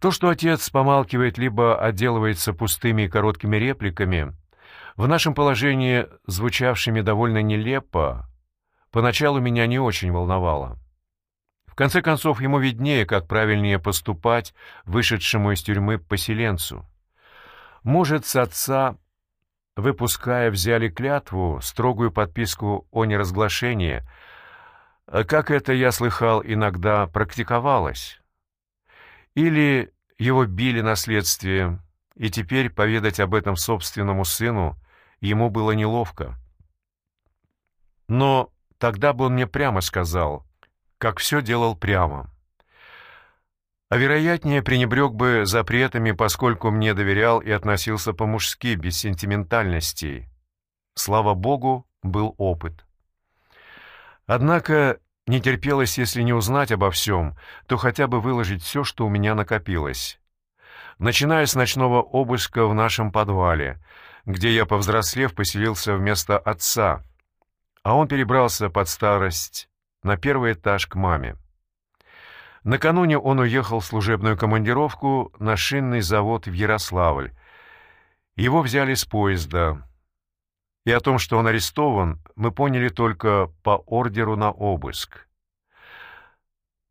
То, что отец помалкивает либо отделывается пустыми и короткими репликами, в нашем положении, звучавшими довольно нелепо, поначалу меня не очень волновало. В конце концов, ему виднее, как правильнее поступать вышедшему из тюрьмы поселенцу. Может, с отца, выпуская, взяли клятву, строгую подписку о неразглашении, как это, я слыхал, иногда практиковалось. Или его били на следствие, и теперь поведать об этом собственному сыну ему было неловко. Но тогда бы он мне прямо сказал, как все делал прямо. А вероятнее пренебрег бы запретами, поскольку мне доверял и относился по-мужски, без сентиментальностей. Слава богу, был опыт. Однако не терпелось, если не узнать обо всем, то хотя бы выложить все, что у меня накопилось. Начиная с ночного обыска в нашем подвале, где я, повзрослев, поселился вместо отца, а он перебрался под старость на первый этаж к маме. Накануне он уехал в служебную командировку на шинный завод в Ярославль. Его взяли с поезда. И о том, что он арестован, мы поняли только по ордеру на обыск.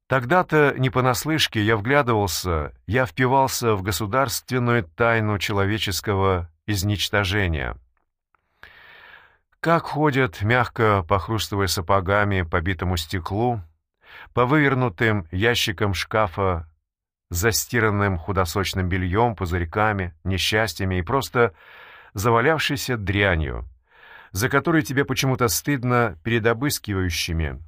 Тогда-то не понаслышке я вглядывался, я впивался в государственную тайну человеческого изничтожения. Как ходят, мягко похрустывая сапогами по битому стеклу, по вывернутым ящикам шкафа, застиранным худосочным бельем, пузырьками, несчастьями и просто завалявшейся дрянью, за которой тебе почему-то стыдно перед обыскивающими,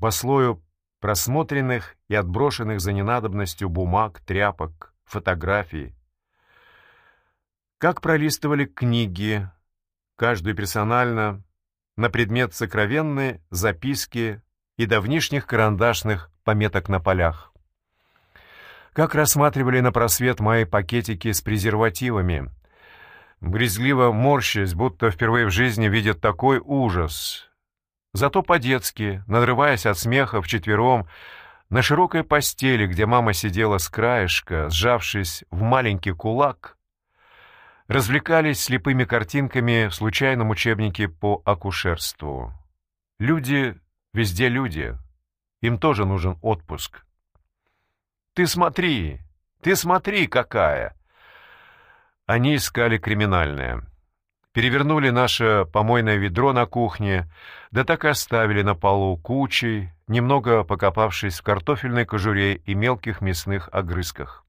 по слою просмотренных и отброшенных за ненадобностью бумаг, тряпок, фотографий. Как пролистывали книги, каждую персонально, на предмет сокровенной записки и давнишних карандашных пометок на полях. Как рассматривали на просвет мои пакетики с презервативами, брезгливо морщась, будто впервые в жизни видят такой ужас. Зато по-детски, надрываясь от смеха вчетвером, на широкой постели, где мама сидела с краешка, сжавшись в маленький кулак, развлекались слепыми картинками в случайном учебнике по акушерству. Люди Везде люди. Им тоже нужен отпуск. Ты смотри, ты смотри, какая! Они искали криминальное. Перевернули наше помойное ведро на кухне, да так и оставили на полу кучей, немного покопавшись в картофельной кожуре и мелких мясных огрызках.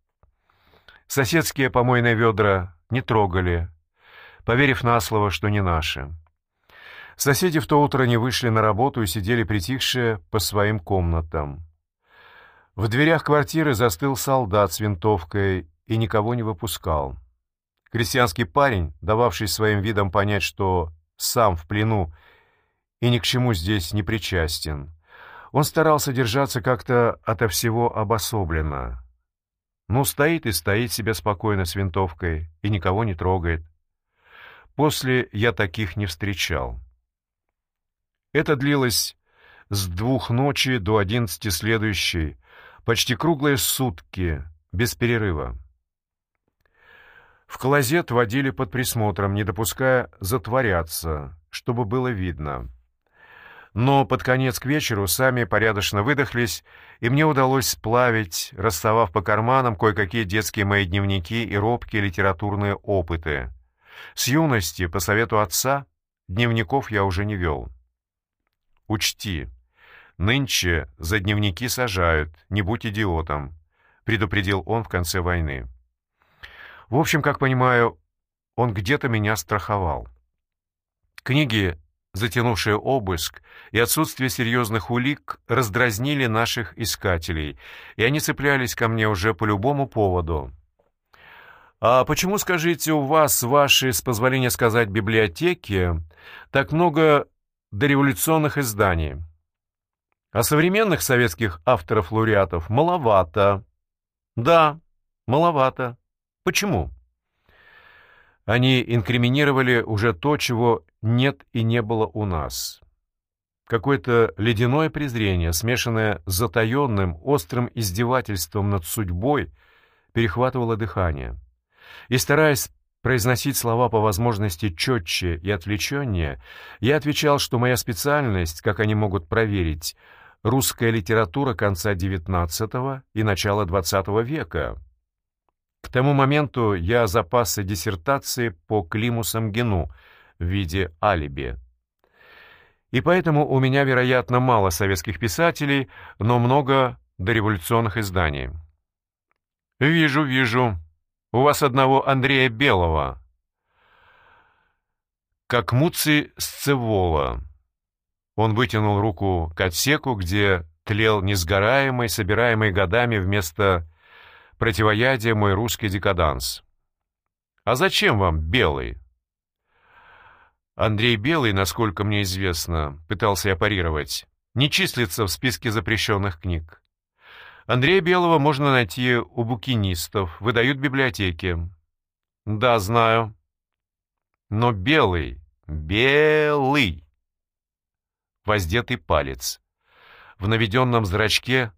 Соседские помойные ведра не трогали, поверив на слово, что не наши. Соседи в то утро не вышли на работу и сидели притихшие по своим комнатам. В дверях квартиры застыл солдат с винтовкой и никого не выпускал. Крестьянский парень, дававший своим видом понять, что сам в плену и ни к чему здесь не причастен. Он старался держаться как-то ото всего обособленно. Ну, стоит и стоит себе спокойно с винтовкой и никого не трогает. После я таких не встречал. Это длилось с двух ночи до одиннадцати следующей, почти круглые сутки, без перерыва. В клозет водили под присмотром, не допуская затворяться, чтобы было видно. Но под конец к вечеру сами порядочно выдохлись, и мне удалось сплавить, расставав по карманам кое-какие детские мои дневники и робкие литературные опыты. С юности, по совету отца, дневников я уже не вел. Учти, нынче за дневники сажают, не будь идиотом, предупредил он в конце войны. В общем, как понимаю, он где-то меня страховал. Книги, затянувшие обыск, и отсутствие серьезных улик раздразнили наших искателей, и они цеплялись ко мне уже по любому поводу. «А почему, скажите, у вас, ваши, с позволения сказать, библиотеки, так много дореволюционных изданий. А современных советских авторов-лауреатов маловато. Да, маловато. Почему? Они инкриминировали уже то, чего нет и не было у нас. Какое-то ледяное презрение, смешанное с затаенным, острым издевательством над судьбой, перехватывало дыхание. И, стараясь произносить слова по возможности четче и отвлеченнее, я отвечал, что моя специальность, как они могут проверить, русская литература конца XIX и начала XX века. К тому моменту я запасся диссертацией по Климу Самгину в виде алиби. И поэтому у меня, вероятно, мало советских писателей, но много дореволюционных изданий. «Вижу, вижу. У вас одного Андрея Белого». «Как Муци Сцевола». Он вытянул руку к отсеку, где тлел несгораемый, собираемый годами вместо противоядия мой русский декаданс. «А зачем вам белый?» Андрей Белый, насколько мне известно, пытался я парировать, не числится в списке запрещенных книг. Андрея Белого можно найти у букинистов, выдают библиотеки. Да, знаю. Но белый, белый. Воздетый палец. В наведенном зрачке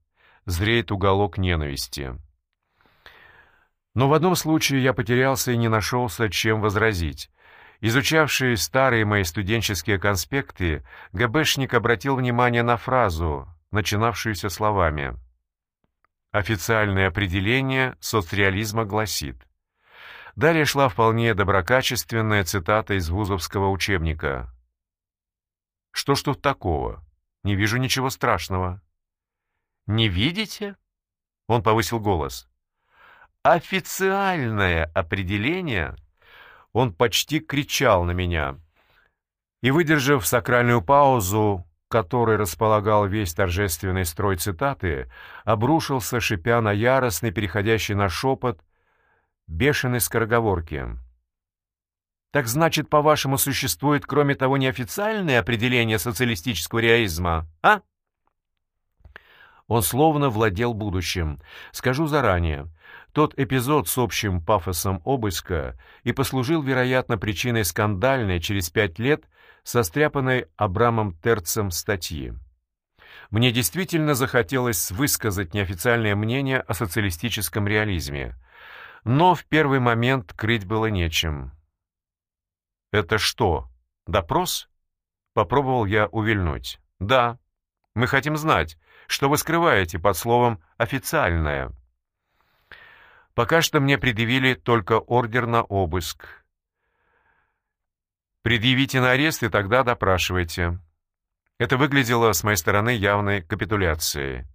зреет уголок ненависти. Но в одном случае я потерялся и не нашелся, чем возразить. Изучавший старые мои студенческие конспекты, ГБшник обратил внимание на фразу, начинавшуюся словами «Официальное определение соцреализма гласит». Далее шла вполне доброкачественная цитата из вузовского учебника. «Что ж тут такого? Не вижу ничего страшного». «Не видите?» — он повысил голос. «Официальное определение он почти кричал на меня. И, выдержав сакральную паузу, которой располагал весь торжественный строй цитаты, обрушился, шипя на яростный, переходящий на шепот, бешеной скороговорки. «Так значит, по-вашему, существует, кроме того, неофициальное определение социалистического реализма, а?» Он словно владел будущим. Скажу заранее, тот эпизод с общим пафосом обыска и послужил, вероятно, причиной скандальной через пять лет состряпанной Абрамом Терцем статьи. Мне действительно захотелось высказать неофициальное мнение о социалистическом реализме, но в первый момент крыть было нечем. «Это что, допрос?» — попробовал я увильнуть. «Да. Мы хотим знать, что вы скрываете под словом «официальное». Пока что мне предъявили только ордер на обыск. Предъявите на арест и тогда допрашивайте. Это выглядело с моей стороны явной капитуляцией.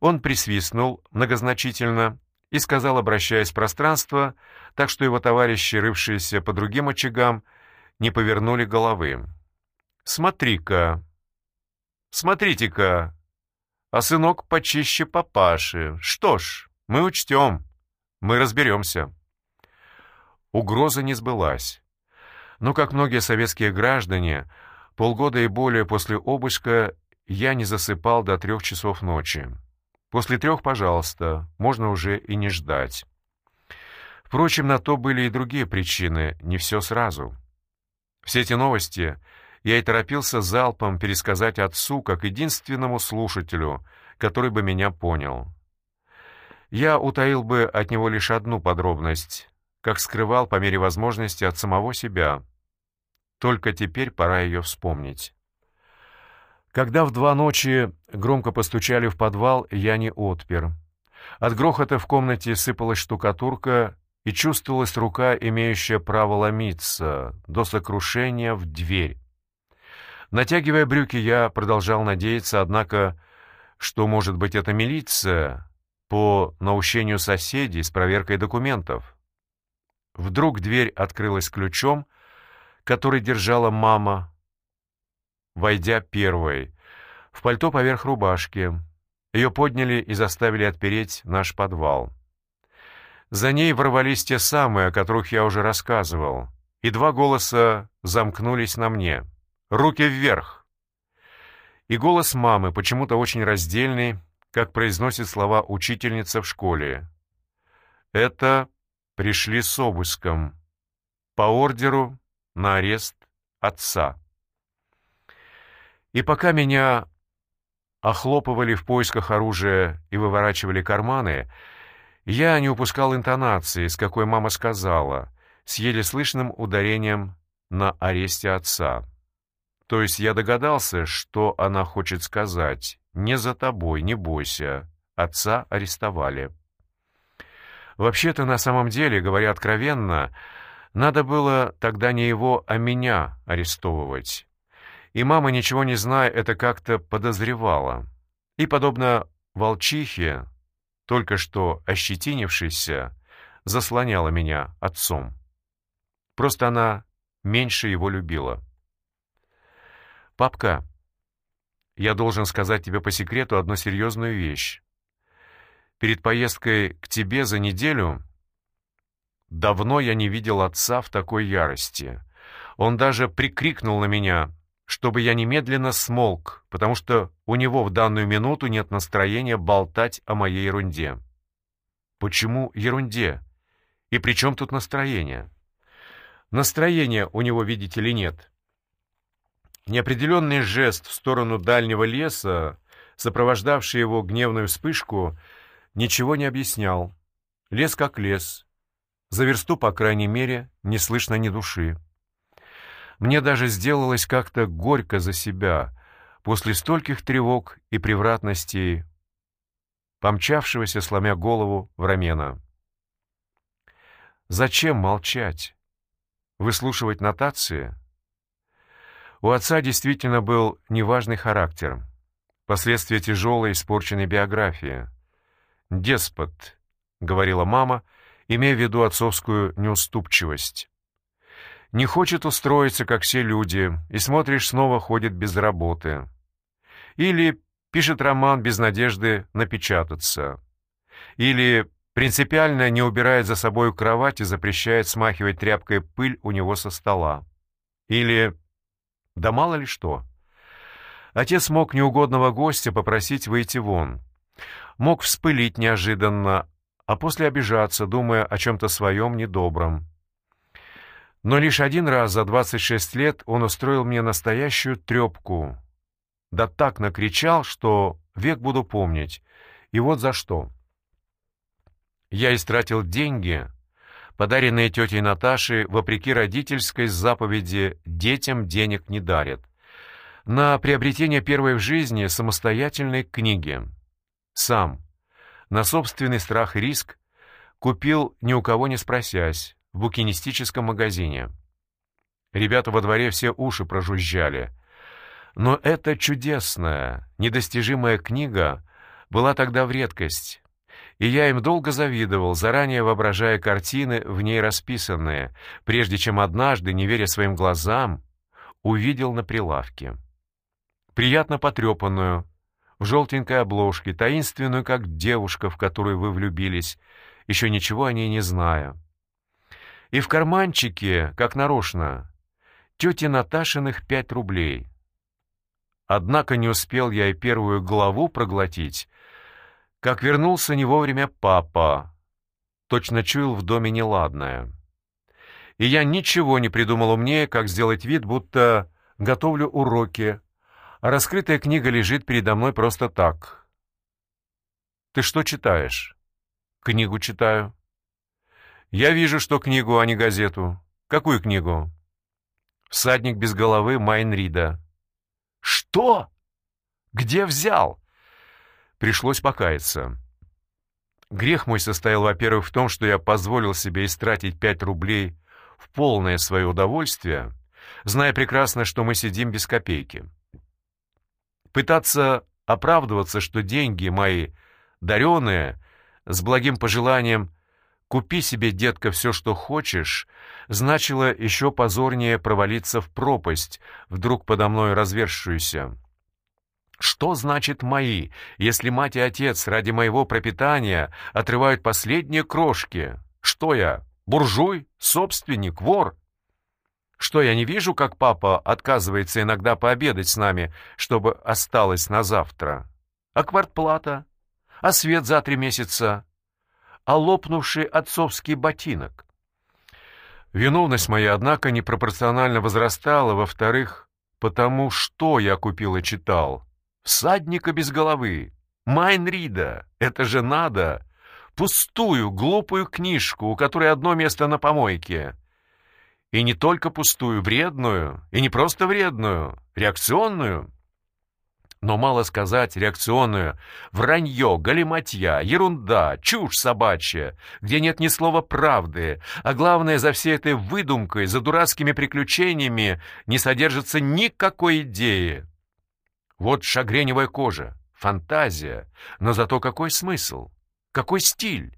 Он присвистнул многозначительно и сказал, обращаясь в пространство, так что его товарищи, рывшиеся по другим очагам, не повернули головы. «Смотри-ка! Смотрите-ка! А сынок почище папаши. Что ж, мы учтем». Мы разберемся». Угроза не сбылась. Но, как многие советские граждане, полгода и более после обыска я не засыпал до трех часов ночи. После трех, пожалуйста, можно уже и не ждать. Впрочем, на то были и другие причины, не все сразу. Все эти новости я и торопился залпом пересказать отцу как единственному слушателю, который бы меня понял. Я утаил бы от него лишь одну подробность, как скрывал по мере возможности от самого себя. Только теперь пора ее вспомнить. Когда в два ночи громко постучали в подвал, я не отпер. От грохота в комнате сыпалась штукатурка, и чувствовалась рука, имеющая право ломиться, до сокрушения в дверь. Натягивая брюки, я продолжал надеяться, однако, что, может быть, это милиция, по наущению соседей с проверкой документов. Вдруг дверь открылась ключом, который держала мама, войдя первой, в пальто поверх рубашки. Ее подняли и заставили отпереть наш подвал. За ней ворвались те самые, о которых я уже рассказывал, и два голоса замкнулись на мне. «Руки вверх!» И голос мамы, почему-то очень раздельный, как произносит слова учительница в школе. Это пришли с обыском. По ордеру на арест отца. И пока меня охлопывали в поисках оружия и выворачивали карманы, Я не упускал интонации, с какой мама сказала, с еле слышным ударением на аресте отца. То есть я догадался, что она хочет сказать. «Не за тобой, не бойся. Отца арестовали». Вообще-то, на самом деле, говоря откровенно, надо было тогда не его, а меня арестовывать. И мама, ничего не зная, это как-то подозревала. И, подобно волчихе, только что ощетинившейся, заслоняла меня отцом. Просто она меньше его любила. «Папка, я должен сказать тебе по секрету одну серьезную вещь. Перед поездкой к тебе за неделю давно я не видел отца в такой ярости. Он даже прикрикнул на меня, чтобы я немедленно смолк, потому что у него в данную минуту нет настроения болтать о моей ерунде. Почему ерунде? И при чем тут настроение? Настроения у него, видите ли, нет. Неопределенный жест в сторону дальнего леса, сопровождавший его гневную вспышку, ничего не объяснял. Лес как лес. За версту, по крайней мере, не слышно ни души. Мне даже сделалось как-то горько за себя после стольких тревог и превратностей, помчавшегося, сломя голову, в рамена. Зачем молчать? Выслушивать нотации — у отца действительно был неважный характер, последствия тяжелой испорченной биографии. «Деспот», — говорила мама, имея в виду отцовскую неуступчивость. «Не хочет устроиться, как все люди, и, смотришь, снова ходит без работы. Или пишет роман без надежды напечататься. Или принципиально не убирает за собой кровать и запрещает смахивать тряпкой пыль у него со стола. Или да мало ли что. Отец мог неугодного гостя попросить выйти вон. Мог вспылить неожиданно, а после обижаться, думая о чем-то своем недобром. Но лишь один раз за 26 лет он устроил мне настоящую трепку. Да так накричал, что век буду помнить. И вот за что. Я истратил деньги, подаренные тетей Наташей, вопреки родительской заповеди «детям денег не дарят», на приобретение первой в жизни самостоятельной книги. Сам, на собственный страх и риск, купил, ни у кого не спросясь, в букинистическом магазине. Ребята во дворе все уши прожужжали. Но эта чудесная, недостижимая книга была тогда в редкость, и я им долго завидовал, заранее воображая картины, в ней расписанные, прежде чем однажды, не веря своим глазам, увидел на прилавке. Приятно потрепанную, в желтенькой обложке, таинственную, как девушка, в которую вы влюбились, еще ничего о ней не зная. И в карманчике, как нарочно, тети Наташиных пять рублей. Однако не успел я и первую главу проглотить, как вернулся не вовремя папа. Точно чуял в доме неладное. И я ничего не придумал умнее, как сделать вид, будто готовлю уроки, а раскрытая книга лежит передо мной просто так. «Ты что читаешь?» «Книгу читаю». «Я вижу, что книгу, а не газету». «Какую книгу?» «Всадник без головы Майнрида». «Что? Где взял?» Пришлось покаяться. Грех мой состоял, во-первых, в том, что я позволил себе истратить пять рублей в полное свое удовольствие, зная прекрасно, что мы сидим без копейки. Пытаться оправдываться, что деньги мои дареные, с благим пожеланием «купи себе, детка, все, что хочешь», значило еще позорнее провалиться в пропасть, вдруг подо мной развершуюся. Что значит «мои», если мать и отец ради моего пропитания отрывают последние крошки? Что я, буржуй, собственник, вор? Что я не вижу, как папа отказывается иногда пообедать с нами, чтобы осталось на завтра? А квартплата? А свет за три месяца? А лопнувший отцовский ботинок? Виновность моя, однако, непропорционально возрастала, во-вторых, потому что я купил и читал. Всадника без головы. Майнрида. Это же надо. пустую, глупую книжку, у которой одно место на помойке. И не только пустую, вредную, и не просто вредную, реакционную. Но мало сказать реакционную. Вранье, галиматья, ерунда, чушь собачья, где нет ни слова правды, а главное, за всей этой выдумкой, за дурацкими приключениями не содержится никакой идеи. Вот шагреневая кожа, фантазия, но зато какой смысл, какой стиль?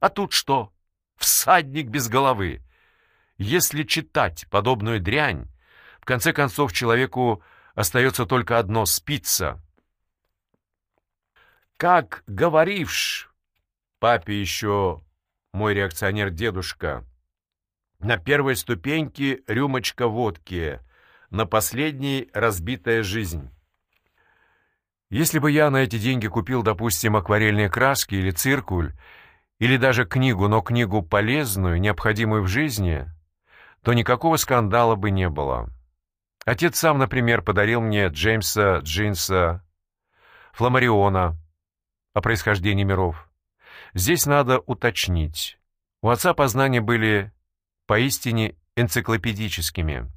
А тут что? Всадник без головы. Если читать подобную дрянь, в конце концов человеку Остается только одно — спиться. Как говоришь, папе еще мой реакционер-дедушка, на первой ступеньке рюмочка водки, на последней разбитая жизнь. Если бы я на эти деньги купил, допустим, акварельные краски или циркуль, или даже книгу, но книгу полезную, необходимую в жизни, то никакого скандала бы не было. Отец сам, например, подарил мне Джеймса Джинса, Фламариона о происхождении миров. Здесь надо уточнить. У отца познания были поистине энциклопедическими.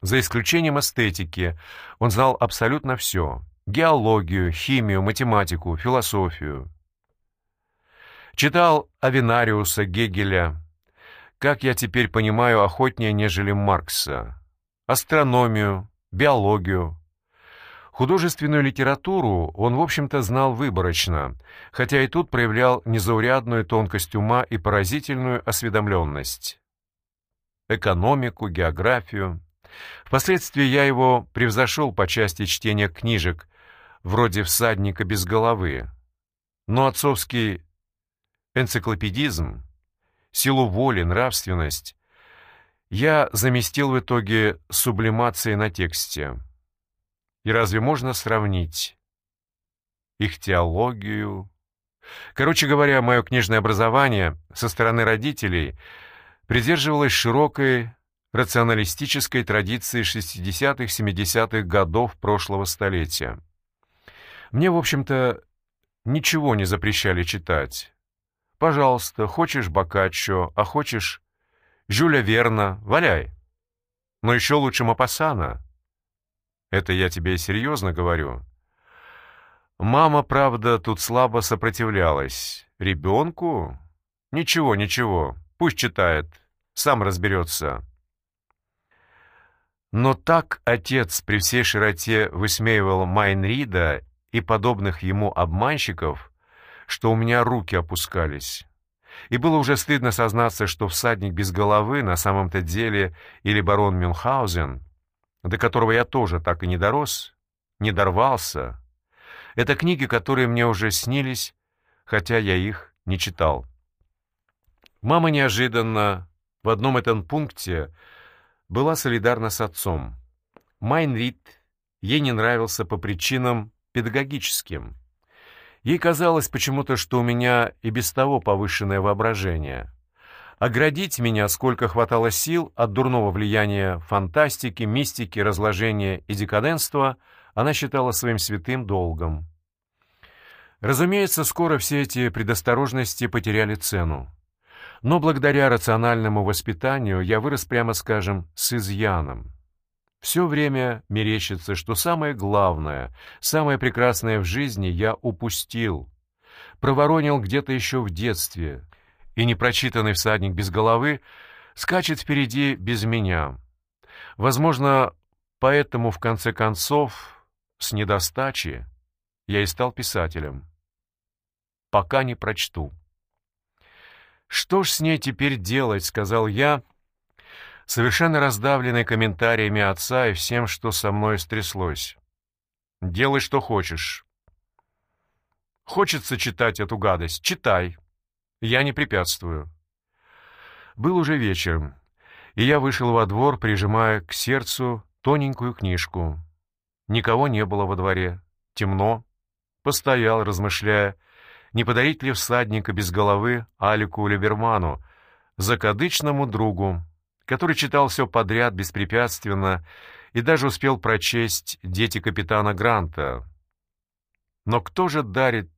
За исключением эстетики, он знал абсолютно все. Геологию, химию, математику, философию. Читал Авинариуса, Гегеля. Как я теперь понимаю, охотнее, нежели Маркса астрономию, биологию. Художественную литературу он, в общем-то, знал выборочно, хотя и тут проявлял незаурядную тонкость ума и поразительную осведомленность. Экономику, географию. Впоследствии я его превзошел по части чтения книжек, вроде «Всадника без головы». Но отцовский энциклопедизм, силу воли, нравственность я заместил в итоге сублимацией на тексте. И разве можно сравнить их теологию? Короче говоря, мое книжное образование со стороны родителей придерживалось широкой рационалистической традиции 60-70-х годов прошлого столетия. Мне, в общем-то, ничего не запрещали читать. Пожалуйста, хочешь Боккаччо, а хочешь Жюля Верна, валяй. Но еще лучше Мапасана. Это я тебе серьезно говорю. Мама, правда, тут слабо сопротивлялась. Ребенку? Ничего, ничего, пусть читает, сам разберется. Но так отец при всей широте высмеивал Майнрида и подобных ему обманщиков, что у меня руки опускались. И было уже стыдно сознаться, что всадник без головы на самом-то деле или барон Мюнхгаузен, до которого я тоже так и не дорос, не дорвался. Это книги, которые мне уже снились, хотя я их не читал. Мама неожиданно в одном этом пункте была солидарна с отцом. Майнрид ей не нравился по причинам педагогическим. Ей казалось почему-то, что у меня и без того повышенное воображение. Оградить меня, сколько хватало сил, от дурного влияния фантастики, мистики, разложения и декаденства она считала своим святым долгом. Разумеется, скоро все эти предосторожности потеряли цену. Но благодаря рациональному воспитанию я вырос, прямо скажем, с изъяном. Все время мерещится, что самое главное, самое прекрасное в жизни я упустил, проворонил где-то еще в детстве, и непрочитанный всадник без головы скачет впереди без меня. Возможно, поэтому, в конце концов, с недостачи я и стал писателем. Пока не прочту. «Что ж с ней теперь делать?» — сказал я, совершенно раздавленный комментариями отца и всем, что со мной стряслось. «Делай, что хочешь». «Хочется читать эту гадость? Читай. Я не препятствую». Был уже вечер, и я вышел во двор, прижимая к сердцу тоненькую книжку. Никого не было во дворе. Темно. Постоял, размышляя, не подарить ли всадника без головы Алику Либерману, закадычному другу, который читал все подряд беспрепятственно и даже успел прочесть «Дети капитана Гранта». Но кто же дарит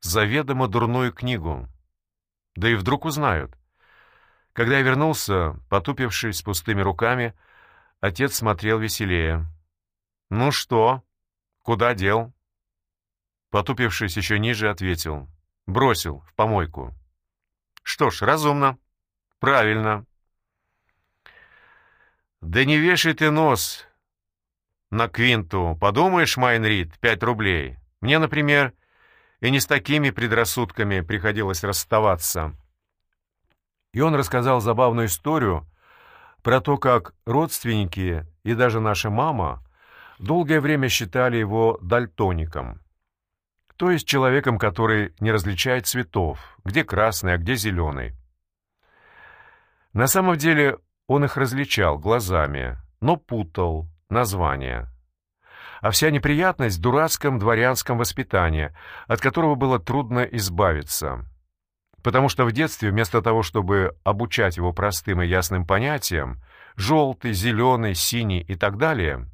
заведомо дурную книгу? Да и вдруг узнают. Когда я вернулся, потупившись с пустыми руками, отец смотрел веселее. «Ну что? Куда дел?» Потупившись еще ниже, ответил. «Бросил, в помойку». «Что ж, разумно. Правильно». «Да не вешай ты нос на квинту. Подумаешь, Майнрид, пять рублей. Мне, например, и не с такими предрассудками приходилось расставаться». И он рассказал забавную историю про то, как родственники и даже наша мама долгое время считали его дальтоником, то есть человеком, который не различает цветов, где красный, а где зеленый. На самом деле он их различал глазами, но путал названия. А вся неприятность в дурацком дворянском воспитании, от которого было трудно избавиться – потому что в детстве вместо того, чтобы обучать его простым и ясным понятиям, желтый, зеленый, синий и так далее,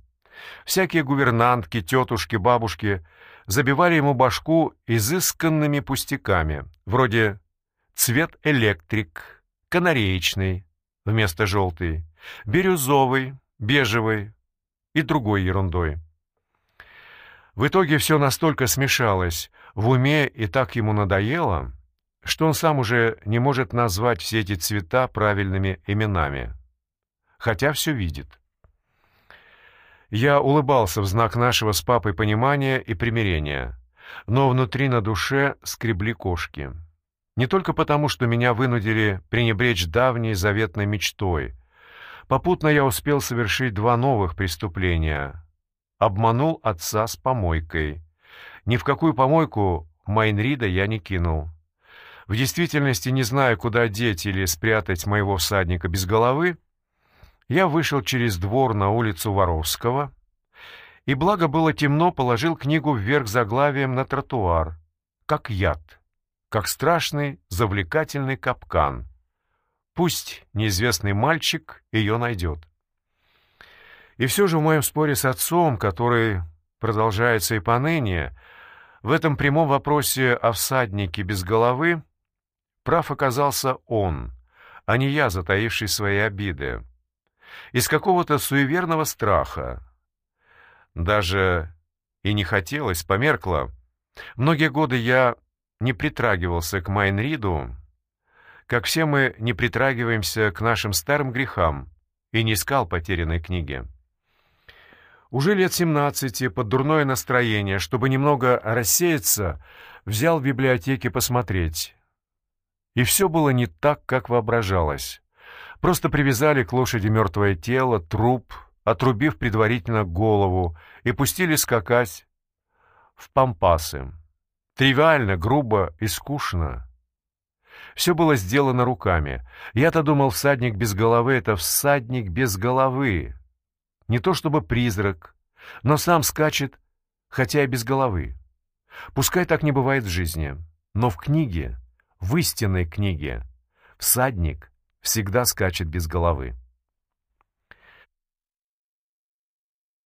всякие гувернантки, тетушки, бабушки забивали ему башку изысканными пустяками, вроде цвет электрик, канареечный вместо желтый, бирюзовый, бежевый и другой ерундой. В итоге все настолько смешалось в уме и так ему надоело, что он сам уже не может назвать все эти цвета правильными именами, хотя все видит. Я улыбался в знак нашего с папой понимания и примирения, но внутри на душе скребли кошки. Не только потому, что меня вынудили пренебречь давней заветной мечтой. Попутно я успел совершить два новых преступления. Обманул отца с помойкой. Ни в какую помойку Майнрида я не кинул. В действительности, не зная, куда деть или спрятать моего всадника без головы, я вышел через двор на улицу Воровского и, благо было темно, положил книгу вверх заглавием на тротуар, как яд, как страшный завлекательный капкан. Пусть неизвестный мальчик ее найдет. И все же в моем споре с отцом, который продолжается и поныне, в этом прямом вопросе о всаднике без головы Прав оказался он, а не я, затаивший свои обиды. Из какого-то суеверного страха. Даже и не хотелось, померкло. Многие годы я не притрагивался к Майнриду, как все мы не притрагиваемся к нашим старым грехам, и не искал потерянной книги. Уже лет семнадцати, под дурное настроение, чтобы немного рассеяться, взял в библиотеке посмотреть. И все было не так, как воображалось. Просто привязали к лошади мертвое тело, труп, отрубив предварительно голову, и пустили скакать в пампасы. Тривиально, грубо и скучно. Все было сделано руками. Я-то думал, всадник без головы — это всадник без головы. Не то чтобы призрак, но сам скачет, хотя и без головы. Пускай так не бывает в жизни, но в книге в истинной книге всадник всегда скачет без головы.